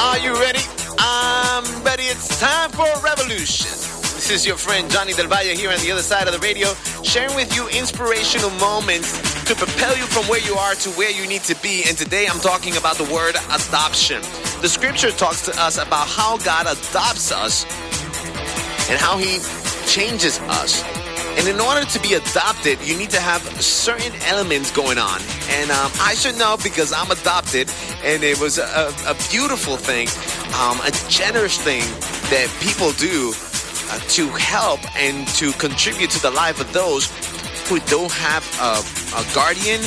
Are you ready? I'm ready. It's time for a revolution. This is your friend Johnny Del Valle here on the other side of the radio, sharing with you inspirational moments to propel you from where you are to where you need to be. And today I'm talking about the word adoption. The scripture talks to us about how God adopts us and how he changes us. And in order to be adopted, you need to have certain elements going on. And um, I should know because I'm adopted, and it was a, a beautiful thing, um, a generous thing that people do uh, to help and to contribute to the life of those who don't have a, a guardian,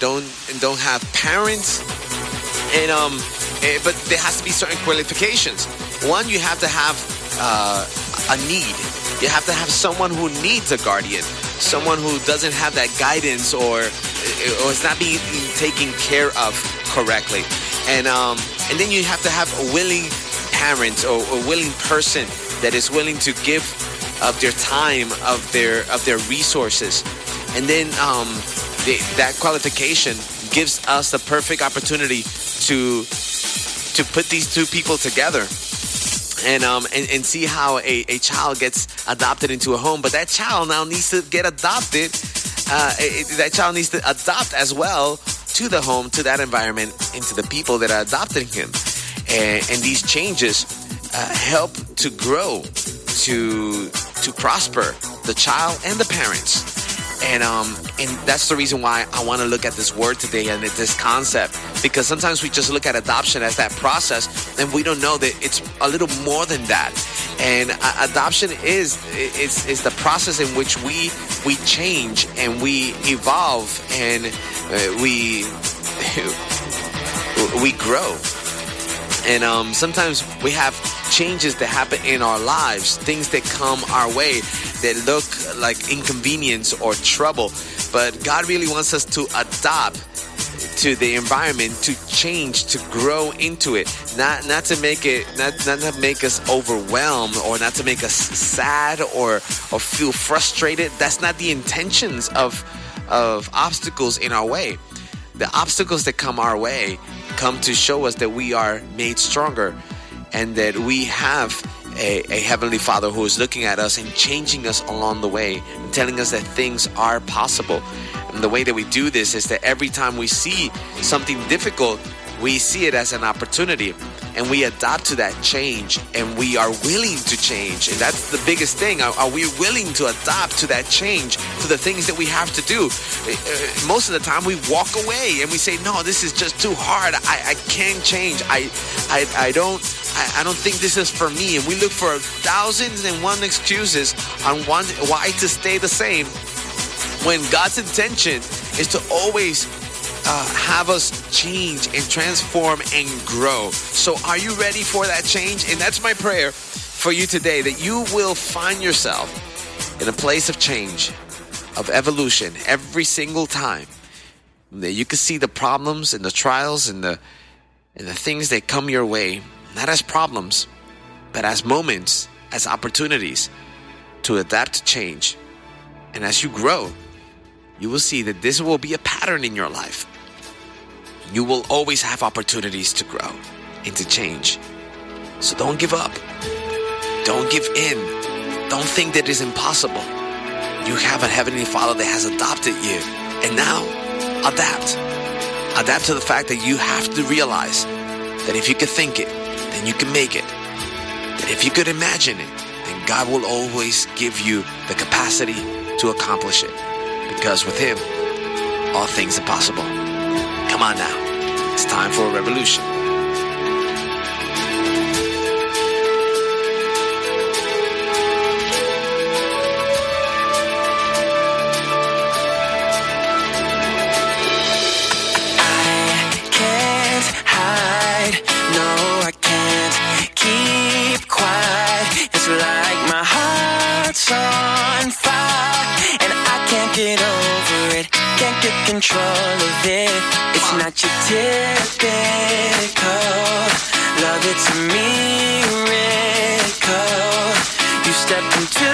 don't don't have parents, and um, eh, but there has to be certain qualifications. One, you have to have uh, a need. You have to have someone who needs a guardian, someone who doesn't have that guidance or or is not being taken care of correctly, and um, and then you have to have a willing parent or a willing person that is willing to give of their time, of their of their resources, and then um, the, that qualification gives us the perfect opportunity to to put these two people together and um and, and see how a, a child gets adopted into a home. But that child now needs to get adopted uh, it, that child needs to adopt as well to the home to that environment and to the people that are adopting him. And, and these changes uh, help to grow to to prosper the child and the parents and um and that's the reason why I want to look at this word today and at this concept. Because sometimes we just look at adoption as that process and we don't know that it's a little more than that. And uh, adoption is is is the process in which we we change and we evolve and uh, we we grow. And um, sometimes we have changes that happen in our lives, things that come our way that look like inconvenience or trouble. But God really wants us to adopt to the environment, to change, to grow into it. Not not to make it not not to make us overwhelmed or not to make us sad or or feel frustrated. That's not the intentions of of obstacles in our way. The obstacles that come our way come to show us that we are made stronger and that we have a, a, heavenly father who is looking at us and changing us along the way and telling us that things are possible. And the way that we do this is that every time we see something difficult we see it as an opportunity and we adapt to that change and we are willing to change. And that's the biggest thing. Are, are, we willing to adapt to that change to the things that we have to do? Uh, most of the time we walk away and we say no this is just too hard. I, I can't change. I, I, I don't I, don't think this is for me. And we look for thousands and one excuses on why to stay the same when god's intention is to always uh, have us change and transform and grow. So, are you ready for that change? And that's my prayer for you today that you will find yourself in a place of change, of evolution every single time. That you can see the problems and the trials and the and the things that come your way, not as problems, but as moments, as opportunities to adapt to change. And as you grow, you will see that this will be a pattern in your life you will always have opportunities to grow and to change. So don't give up. Don't give in. Don't think that it's impossible. You have a Heavenly Father that has adopted you. And now, adapt. Adapt to the fact that you have to realize that if you can think it, then you can make it. That if you could imagine it, then God will always give you the capacity to accomplish it. Because with Him, all things are possible. Come on now. It's time for a revolution. I can't hide, no I can't keep quiet, it's like my heart's on fire and I can't get over can't control of it. It's not your typical love, it's a miracle. You step into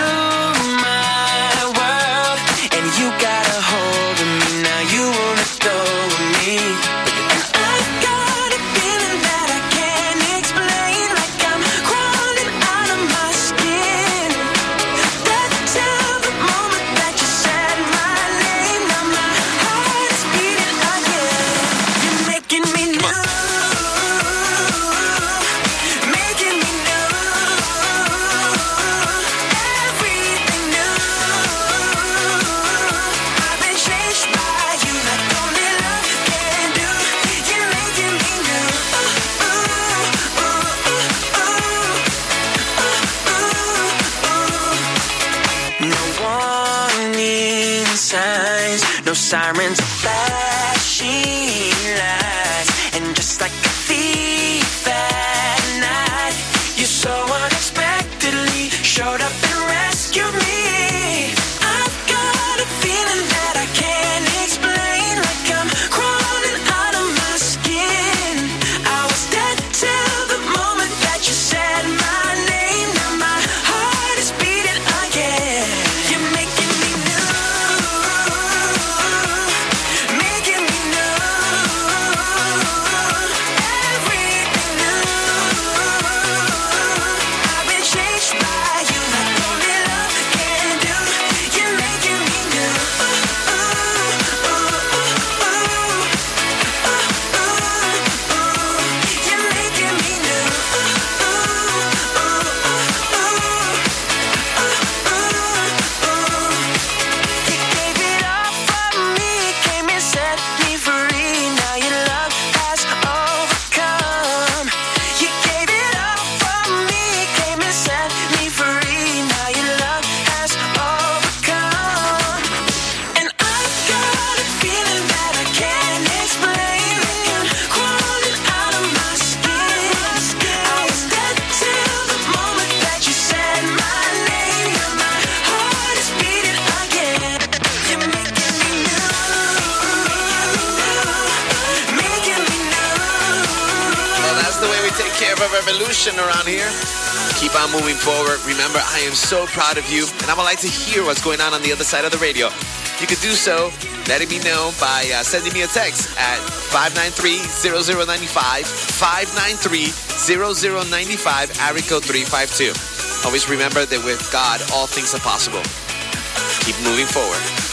my world sirens flashing lights, and just like a thief take care of a revolution around here. Keep on moving forward. Remember, I am so proud of you, and I would like to hear what's going on on the other side of the radio. You could do so, letting me know by uh, sending me a text at 593-0095, 593-0095, Arico 352. Always remember that with God, all things are possible. Keep moving forward.